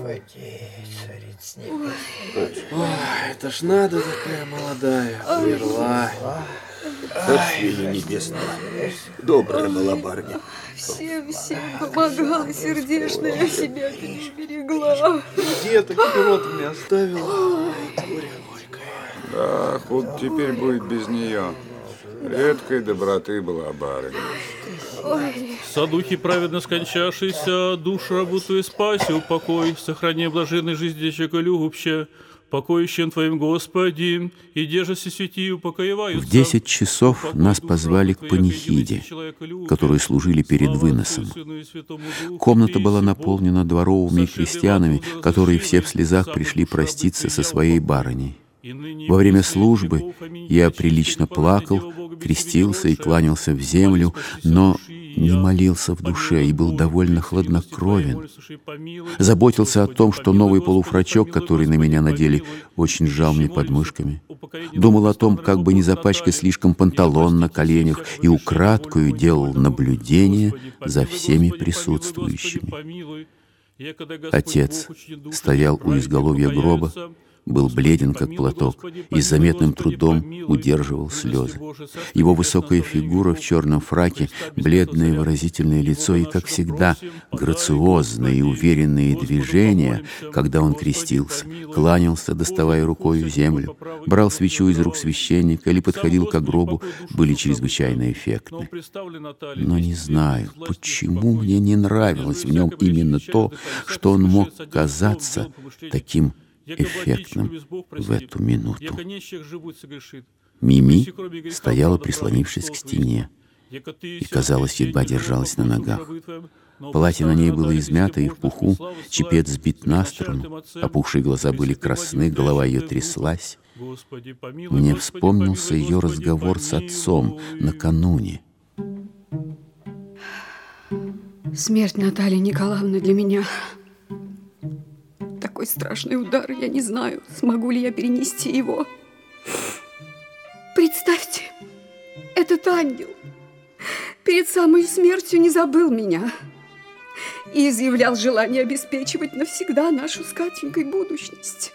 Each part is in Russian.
Господи, цариц небесных. Ой, это ж надо такая молодая, умерла. Царствие небесное. Добрая была барыня. Всем-всем помогала сердечная, а себя не берегла. Деток рот мне оставила. Горе горькое. Да, худ теперь будет без нее. Редкой доброты была барыня. Садухи праведно скончавшийся, душу работу спаси, упокой, сохрани блаженной жизни человеколюбче, покоищем Твоим Господи, и держasi святи упокоеваются. В десять часов нас позвали к панихиде, которую служили перед выносом. Комната была наполнена дворовыми крестьянами, которые все в слезах пришли проститься со своей барыней. Во время службы я прилично плакал, крестился и кланялся в землю, но не молился в душе и был довольно хладнокровен. Заботился о том, что новый полуфрачок, который на меня надели, очень сжал мне подмышками. Думал о том, как бы не запачкать слишком панталон на коленях, и украдкою делал наблюдение за всеми присутствующими. Отец стоял у изголовья гроба, был бледен, как платок, и с заметным трудом удерживал слезы. Его высокая фигура в черном фраке, бледное выразительное лицо и, как всегда, грациозные и уверенные движения, когда он крестился, кланялся, доставая рукою землю, брал свечу из рук священника или подходил к гробу, были чрезвычайно эффектны. Но не знаю, почему мне не нравилось в нем именно то, что он мог казаться таким эффектным в эту минуту. Мими стояла, прислонившись к стене, и, казалось, едва держалась на ногах. Платье на ней было измято и в пуху, чепец сбит на сторону, опухшие глаза были красны, голова ее тряслась. Мне вспомнился ее разговор с отцом накануне. Смерть Натальи Николаевны для меня такой страшный удар, я не знаю, смогу ли я перенести его. Представьте, этот ангел перед самой смертью не забыл меня и изъявлял желание обеспечивать навсегда нашу с Катенькой будущность.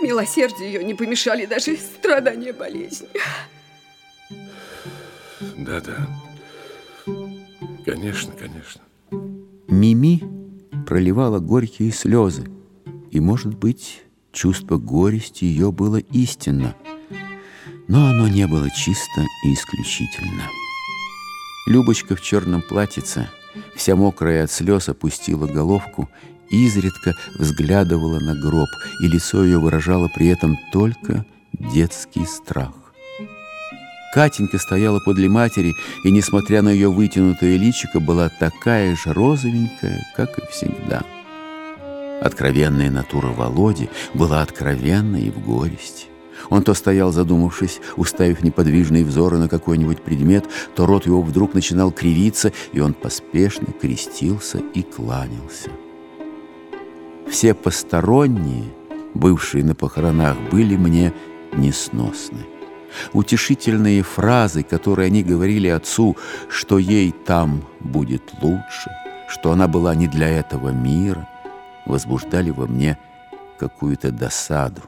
Милосердию ее не помешали даже страдания болезни. Да-да. Конечно, конечно. Мими проливала горькие слезы, и, может быть, чувство горести ее было истинно, но оно не было чисто и исключительно. Любочка в черном платьице, вся мокрая от слез, опустила головку, изредка взглядывала на гроб, и лицо ее выражало при этом только детский страх. Катенька стояла подле матери, и, несмотря на ее вытянутое личико, была такая же розовенькая, как и всегда. Откровенная натура Володи была откровенна и в горести. Он то стоял, задумавшись, уставив неподвижные взоры на какой-нибудь предмет, то рот его вдруг начинал кривиться, и он поспешно крестился и кланялся. Все посторонние, бывшие на похоронах, были мне несносны. Утешительные фразы, которые они говорили отцу, что ей там будет лучше, что она была не для этого мира, возбуждали во мне какую-то досаду.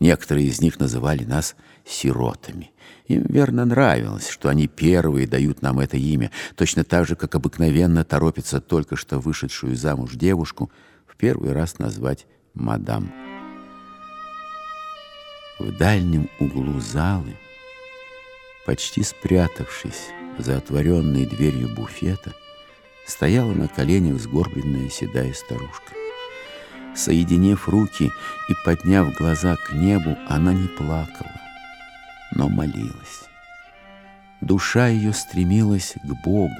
Некоторые из них называли нас сиротами. Им верно нравилось, что они первые дают нам это имя, точно так же, как обыкновенно торопится только что вышедшую замуж девушку в первый раз назвать мадам. В дальнем углу залы, почти спрятавшись за отворенной дверью буфета, стояла на коленях сгорбленная седая старушка. Соединив руки и подняв глаза к небу, она не плакала, но молилась. Душа ее стремилась к Богу.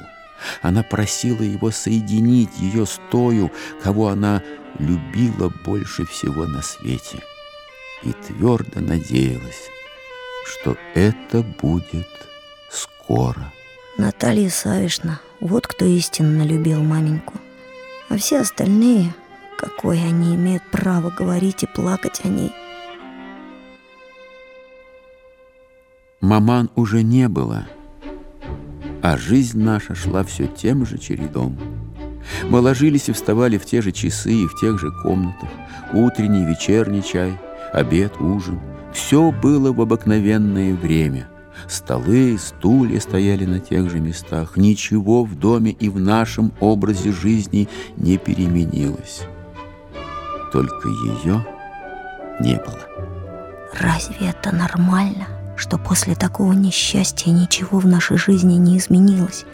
Она просила его соединить ее с тою, кого она любила больше всего на свете — и твердо надеялась, что это будет скоро. Наталья Савишна, вот кто истинно любил маменьку. А все остальные, какое они имеют право говорить и плакать о ней. Маман уже не было, а жизнь наша шла все тем же чередом. Мы ложились и вставали в те же часы и в тех же комнатах. Утренний, вечерний чай, обед, ужин. Все было в обыкновенное время. Столы, стулья стояли на тех же местах. Ничего в доме и в нашем образе жизни не переменилось. Только ее не было. Разве это нормально, что после такого несчастья ничего в нашей жизни не изменилось?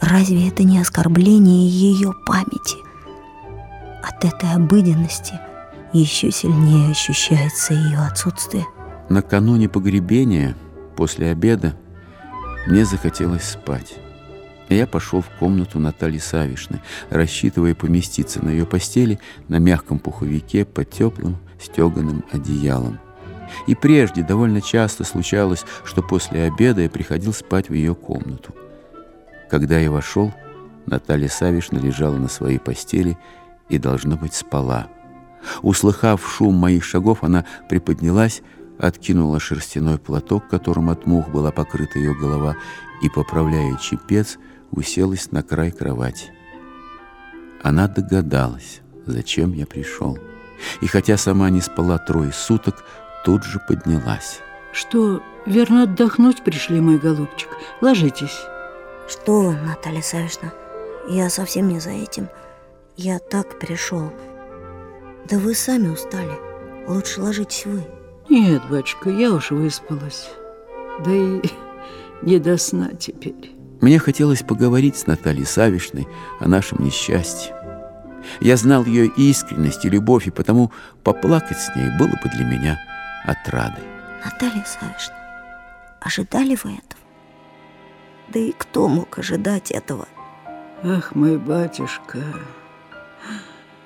Разве это не оскорбление ее памяти? От этой обыденности еще сильнее ощущается ее отсутствие. Накануне погребения, после обеда, мне захотелось спать. Я пошел в комнату Натальи Савишны, рассчитывая поместиться на ее постели на мягком пуховике под теплым стеганым одеялом. И прежде довольно часто случалось, что после обеда я приходил спать в ее комнату. Когда я вошел, Наталья Савишна лежала на своей постели и, должно быть, спала. Услыхав шум моих шагов, она приподнялась, откинула шерстяной платок, которым от мух была покрыта ее голова, и, поправляя чепец, уселась на край кровати. Она догадалась, зачем я пришел. И хотя сама не спала трое суток, тут же поднялась. Что, верно отдохнуть пришли, мой голубчик? Ложитесь. Что вы, Наталья Савишна, я совсем не за этим. Я так пришел. Да вы сами устали. Лучше ложитесь вы. Нет, батюшка, я уж выспалась. Да и не до сна теперь. Мне хотелось поговорить с Натальей Савишной о нашем несчастье. Я знал ее искренность и любовь, и потому поплакать с ней было бы для меня отрадой. Наталья Савишна, ожидали вы этого? Да и кто мог ожидать этого? Ах, мой батюшка,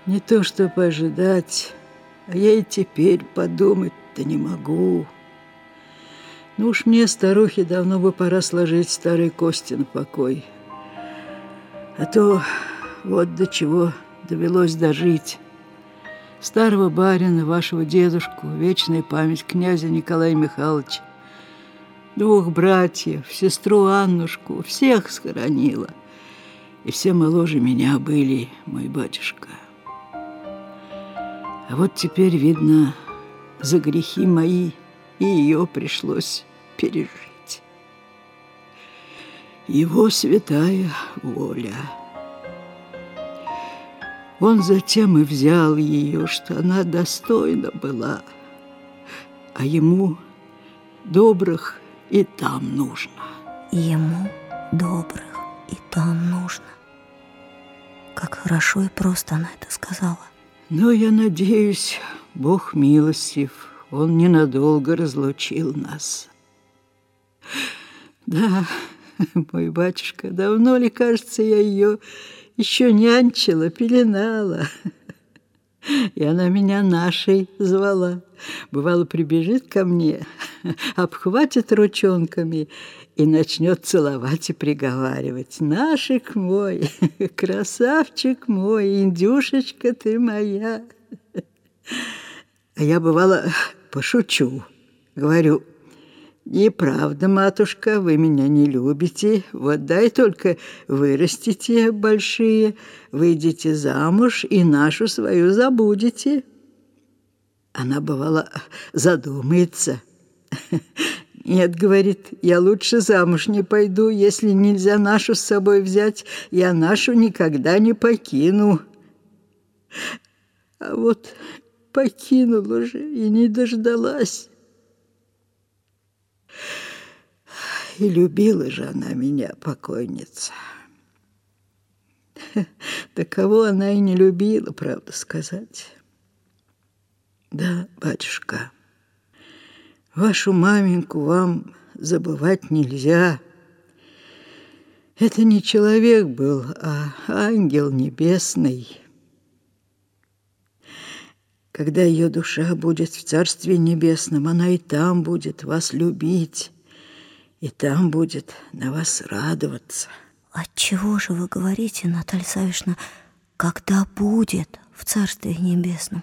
не то чтобы ожидать, а я и теперь подумать-то не могу. Ну уж мне, старухе, давно бы пора сложить старые кости на покой. А то вот до чего довелось дожить. Старого барина, вашего дедушку, вечная память князя Николая Михайловича, двух братьев, сестру Аннушку, всех схоронила. И все моложе меня были, мой батюшка. А вот теперь, видно, за грехи мои и ее пришлось пережить. Его святая воля. Он затем и взял ее, что она достойна была, а ему добрых и там нужно. Ему добрых и там нужно. Как хорошо и просто она это сказала. Но я надеюсь, Бог милостив, Он ненадолго разлучил нас. Да, мой батюшка, давно ли, кажется, я ее еще нянчила, пеленала. И она меня нашей звала. Бывало, прибежит ко мне, обхватит ручонками и начнет целовать и приговаривать. Нашик мой, красавчик мой, индюшечка ты моя. А я, бывало, пошучу. Говорю, Неправда, матушка, вы меня не любите. Вот дай только вырастите большие, выйдете замуж и нашу свою забудете. Она, бывала, задумается. Нет, говорит, я лучше замуж не пойду, если нельзя нашу с собой взять, я нашу никогда не покину. А вот покинула же и не дождалась. И любила же она меня, покойница. Да кого она и не любила, правда сказать. Да, батюшка, вашу маменьку вам забывать нельзя. Это не человек был, а ангел небесный. Когда ее душа будет в Царстве Небесном, она и там будет вас любить, и там будет на вас радоваться. Отчего же вы говорите, Наталья Савишна, когда будет в Царстве Небесном?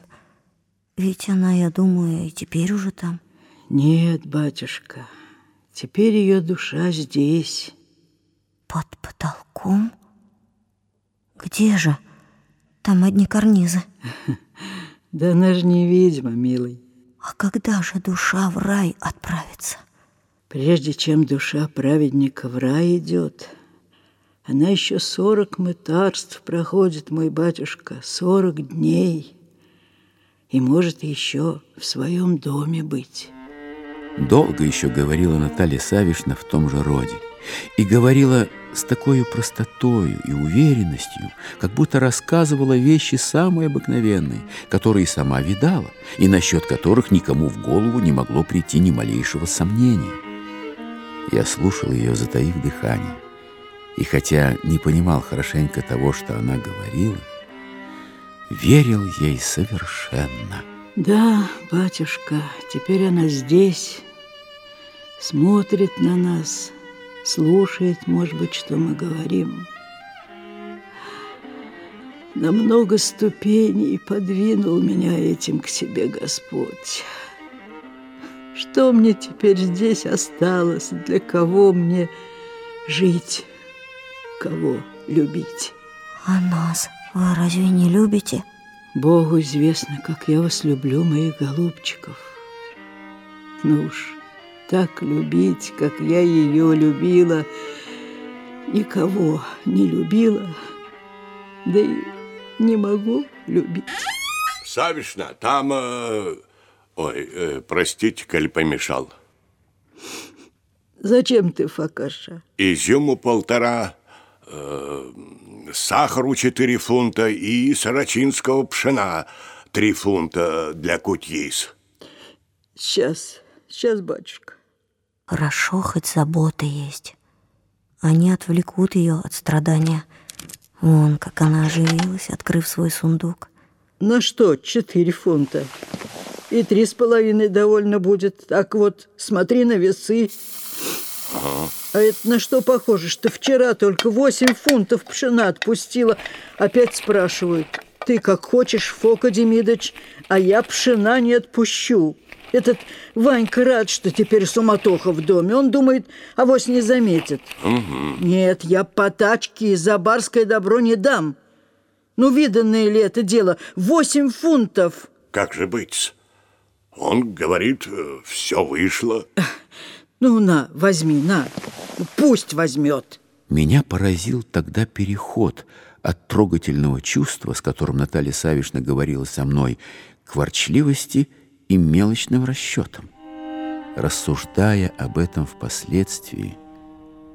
Ведь она, я думаю, и теперь уже там. Нет, батюшка, теперь ее душа здесь. Под потолком? Где же? Там одни карнизы. Да она же не ведьма, милый. А когда же душа в рай отправится? Прежде чем душа праведника в рай идет, она еще сорок мытарств проходит, мой батюшка, сорок дней, и может еще в своем доме быть. Долго еще говорила Наталья Савишна в том же роде. И говорила с такой простотою и уверенностью, как будто рассказывала вещи самые обыкновенные, которые сама видала, и насчет которых никому в голову не могло прийти ни малейшего сомнения. Я слушал ее, затаив дыхание, и хотя не понимал хорошенько того, что она говорила, верил ей совершенно. Да, батюшка, теперь она здесь, смотрит на нас, слушает, может быть, что мы говорим. На много ступеней подвинул меня этим к себе Господь. Что мне теперь здесь осталось? Для кого мне жить? Кого любить? А нас вы разве не любите? Богу известно, как я вас люблю, моих голубчиков. Ну уж, так любить, как я ее любила, никого не любила, да и не могу любить. Савишна, там... Э, ой, э, простите, коль помешал. Зачем ты, Факаша? Изюму полтора, э, сахару четыре фунта и сарачинского пшена три фунта для кутьис. Сейчас, сейчас, батюшка. Хорошо, хоть забота есть. Они отвлекут ее от страдания. Вон, как она оживилась, открыв свой сундук. На что четыре фунта? И три с половиной довольно будет. Так вот, смотри на весы. Ага. А это на что похоже, что вчера только восемь фунтов пшена отпустила? Опять спрашивают. Ты как хочешь, Фока Демидович, а я пшена не отпущу. Этот Ванька рад, что теперь суматоха в доме. Он думает, авось не заметит. Угу. Нет, я по тачке за барское добро не дам. Ну, виданное ли это дело? Восемь фунтов. Как же быть? Он говорит, э, все вышло. Ну, на, возьми, на. Пусть возьмет. Меня поразил тогда переход от трогательного чувства, с которым Наталья Савишна говорила со мной, к ворчливости и мелочным расчетам. Рассуждая об этом впоследствии,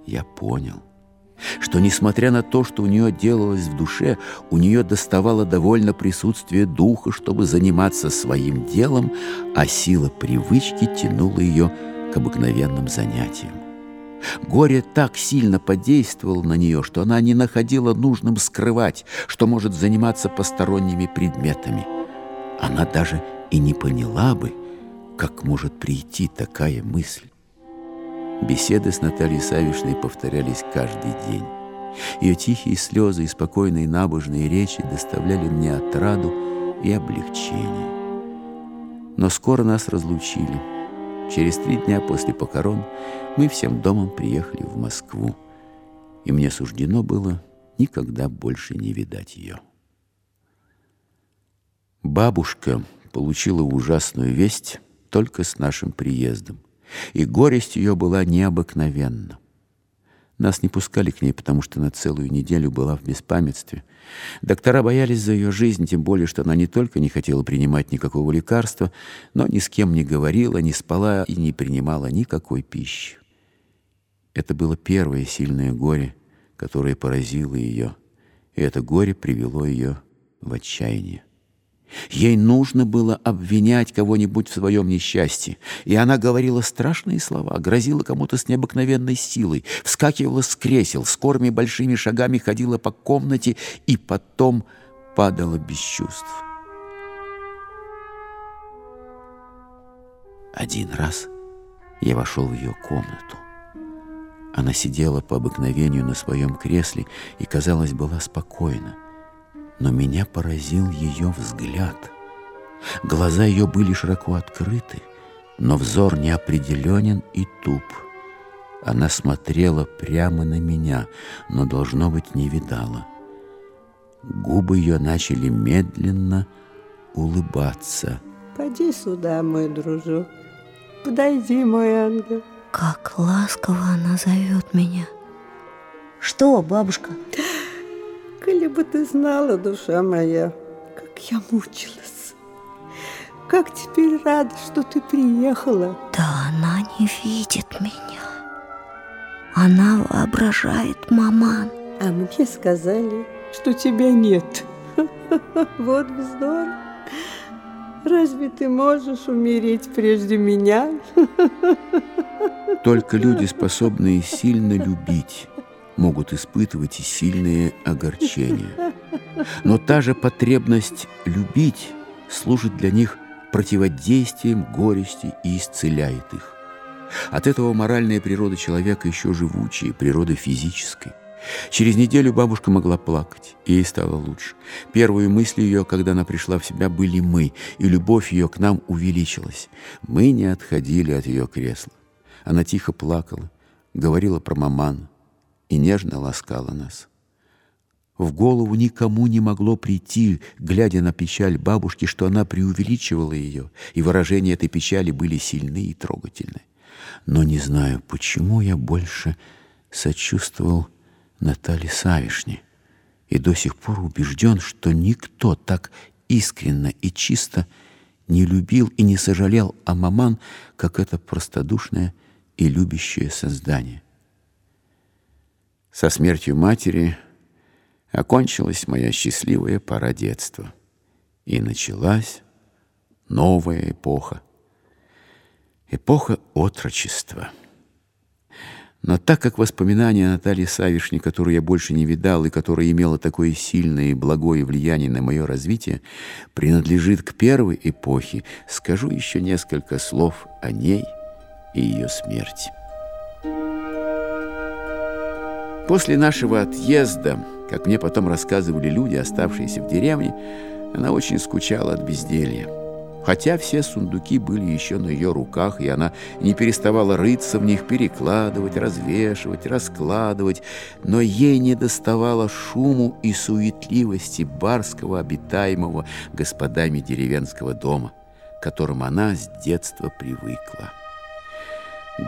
я понял, что, несмотря на то, что у нее делалось в душе, у нее доставало довольно присутствие духа, чтобы заниматься своим делом, а сила привычки тянула ее к обыкновенным занятиям. Горе так сильно подействовало на нее, что она не находила нужным скрывать, что может заниматься посторонними предметами. Она даже и не поняла бы, как может прийти такая мысль. Беседы с Натальей Савишной повторялись каждый день. Ее тихие слезы и спокойные набожные речи доставляли мне отраду и облегчение. Но скоро нас разлучили. Через три дня после похорон мы всем домом приехали в Москву, и мне суждено было никогда больше не видать ее. Бабушка получила ужасную весть только с нашим приездом, и горесть ее была необыкновенна. Нас не пускали к ней, потому что на целую неделю была в беспамятстве. Доктора боялись за ее жизнь, тем более, что она не только не хотела принимать никакого лекарства, но ни с кем не говорила, не спала и не принимала никакой пищи. Это было первое сильное горе, которое поразило ее, и это горе привело ее в отчаяние. Ей нужно было обвинять кого-нибудь в своем несчастье, и она говорила страшные слова, грозила кому-то с необыкновенной силой, вскакивала с кресел, скорыми большими шагами ходила по комнате и потом падала без чувств. Один раз я вошел в ее комнату. Она сидела по обыкновению на своем кресле и, казалось, была спокойна но меня поразил ее взгляд. Глаза ее были широко открыты, но взор неопределенен и туп. Она смотрела прямо на меня, но, должно быть, не видала. губы ее начали медленно улыбаться. Поди сюда, мой дружок. Подойди, мой ангел. Как ласково она зовет меня. Что, бабушка? Коли бы ты знала, душа моя, как я мучилась. Как теперь рада, что ты приехала. Да она не видит меня. Она воображает маман. А мне сказали, что тебя нет. Вот вздор. Разве ты можешь умереть прежде меня? Только люди, способные сильно любить, могут испытывать и сильные огорчения. Но та же потребность любить служит для них противодействием горести и исцеляет их. От этого моральная природа человека еще живучее природа физической. Через неделю бабушка могла плакать, и ей стало лучше. Первые мысли ее, когда она пришла в себя, были мы, и любовь ее к нам увеличилась. Мы не отходили от ее кресла. Она тихо плакала, говорила про маману и нежно ласкала нас. В голову никому не могло прийти, глядя на печаль бабушки, что она преувеличивала ее, и выражения этой печали были сильны и трогательны. Но не знаю, почему я больше сочувствовал Наталье Савишне и до сих пор убежден, что никто так искренно и чисто не любил и не сожалел о маман, как это простодушное и любящее создание. Со смертью матери окончилась моя счастливая пора детства, и началась новая эпоха, эпоха отрочества. Но так как воспоминания Натальи Савишни, которую я больше не видал и которая имела такое сильное и благое влияние на мое развитие, принадлежит к первой эпохе, скажу еще несколько слов о ней и ее смерти. После нашего отъезда, как мне потом рассказывали люди, оставшиеся в деревне, она очень скучала от безделья. Хотя все сундуки были еще на ее руках, и она не переставала рыться в них, перекладывать, развешивать, раскладывать, но ей не доставало шуму и суетливости барского обитаемого господами деревенского дома, к которым она с детства привыкла.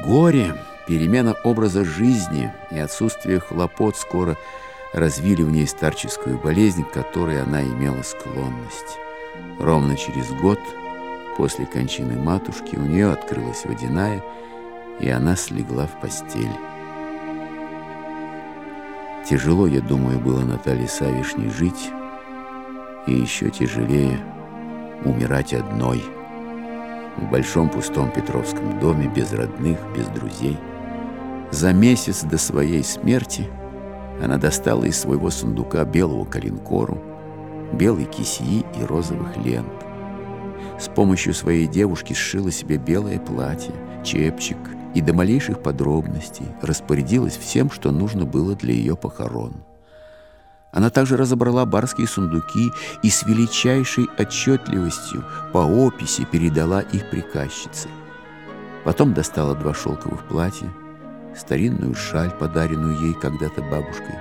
Горе, перемена образа жизни и отсутствие хлопот скоро развили в ней старческую болезнь, к которой она имела склонность. Ровно через год – После кончины матушки у нее открылась водяная, и она слегла в постель. Тяжело, я думаю, было Наталье Савишней жить, и еще тяжелее умирать одной в большом пустом Петровском доме, без родных, без друзей. За месяц до своей смерти она достала из своего сундука белого калинкору, белой кисии и розовых лент. С помощью своей девушки сшила себе белое платье, чепчик и до малейших подробностей распорядилась всем, что нужно было для ее похорон. Она также разобрала барские сундуки и с величайшей отчетливостью по описи передала их приказчице. Потом достала два шелковых платья, старинную шаль, подаренную ей когда-то бабушкой,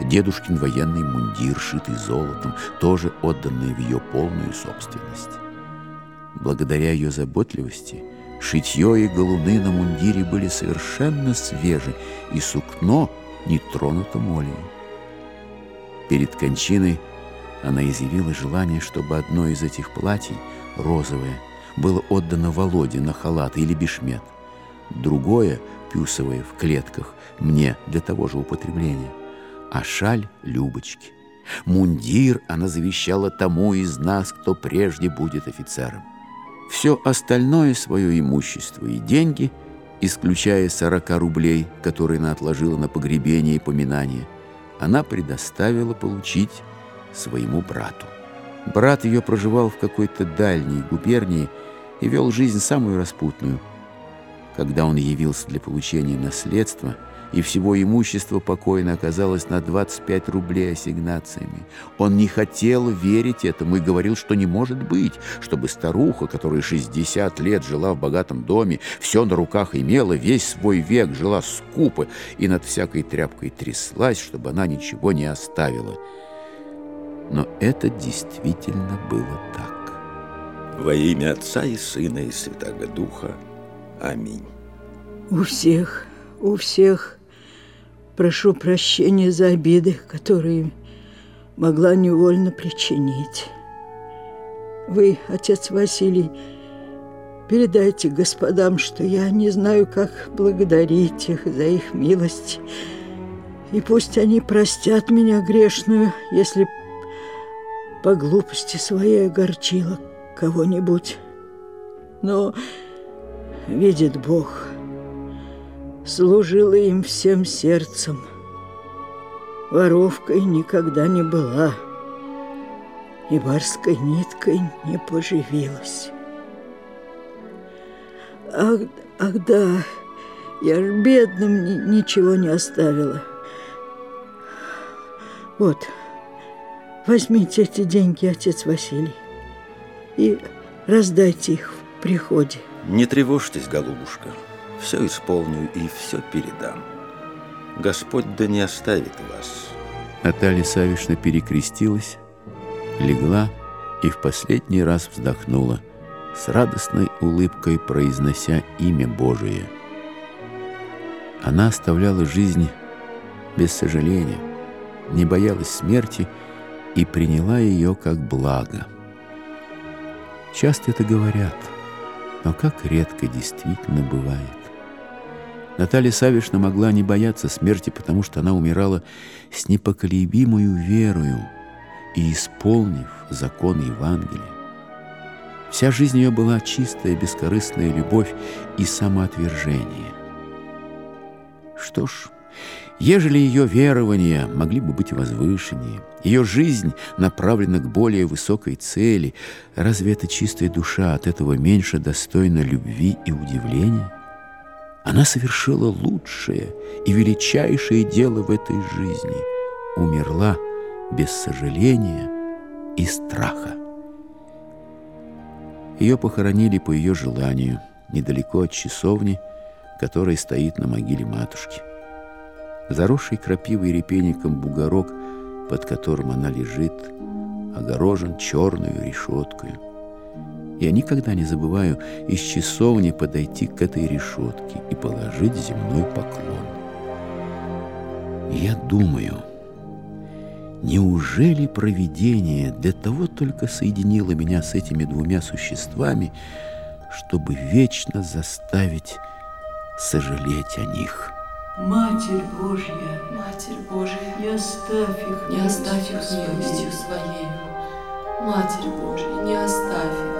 дедушкин военный мундир, шитый золотом, тоже отданный в ее полную собственность. Благодаря ее заботливости шитье и галуны на мундире были совершенно свежи, и сукно не тронуто молью. Перед кончиной она изъявила желание, чтобы одно из этих платьей, розовое, было отдано Володе на халат или бешмет, другое, пюсовое, в клетках, мне для того же употребления, а шаль — Любочке. Мундир она завещала тому из нас, кто прежде будет офицером. Все остальное свое имущество и деньги, исключая 40 рублей, которые она отложила на погребение и поминание, она предоставила получить своему брату. Брат ее проживал в какой-то дальней губернии и вел жизнь самую распутную. Когда он явился для получения наследства – и всего имущества покойно оказалось на 25 рублей ассигнациями. Он не хотел верить этому и говорил, что не может быть, чтобы старуха, которая 60 лет жила в богатом доме, все на руках имела, весь свой век жила скупо и над всякой тряпкой тряслась, чтобы она ничего не оставила. но это действительно было так. Во имя Отца и Сына и Святого Духа. Аминь. У всех, у всех прошу прощения за обиды, которые могла невольно причинить. Вы, отец Василий, передайте господам, что я не знаю, как благодарить их за их милость. И пусть они простят меня грешную, если по глупости своей огорчила кого-нибудь. Но, видит Бог, служила им всем сердцем. Воровкой никогда не была и барской ниткой не поживилась. Ах, ах да, я ж бедным ни, ничего не оставила. Вот, возьмите эти деньги, отец Василий, и раздайте их в приходе. Не тревожьтесь, голубушка. Все исполню и все передам. Господь да не оставит вас. Наталья Савишна перекрестилась, легла и в последний раз вздохнула, с радостной улыбкой произнося имя Божие. Она оставляла жизнь без сожаления, не боялась смерти и приняла ее как благо. Часто это говорят, но как редко действительно бывает. Наталья Савишна могла не бояться смерти, потому что она умирала с непоколебимою верою и исполнив закон Евангелия. Вся жизнь ее была чистая, бескорыстная любовь и самоотвержение. Что ж, ежели ее верования могли бы быть возвышеннее, ее жизнь направлена к более высокой цели, разве эта чистая душа от этого меньше достойна любви и удивления? Она совершила лучшее и величайшее дело в этой жизни. Умерла без сожаления и страха. Ее похоронили по ее желанию, недалеко от часовни, которая стоит на могиле матушки. Заросший крапивой репейником бугорок, под которым она лежит, огорожен черную решеткой. Я никогда не забываю из часовни подойти к этой решетке и положить земной поклон. Я думаю, неужели провидение для того только соединило меня с этими двумя существами, чтобы вечно заставить сожалеть о них? Матерь Божья, Матерь Божия, не оставь их, не оставь их милостью своей. Матерь Божия, не оставь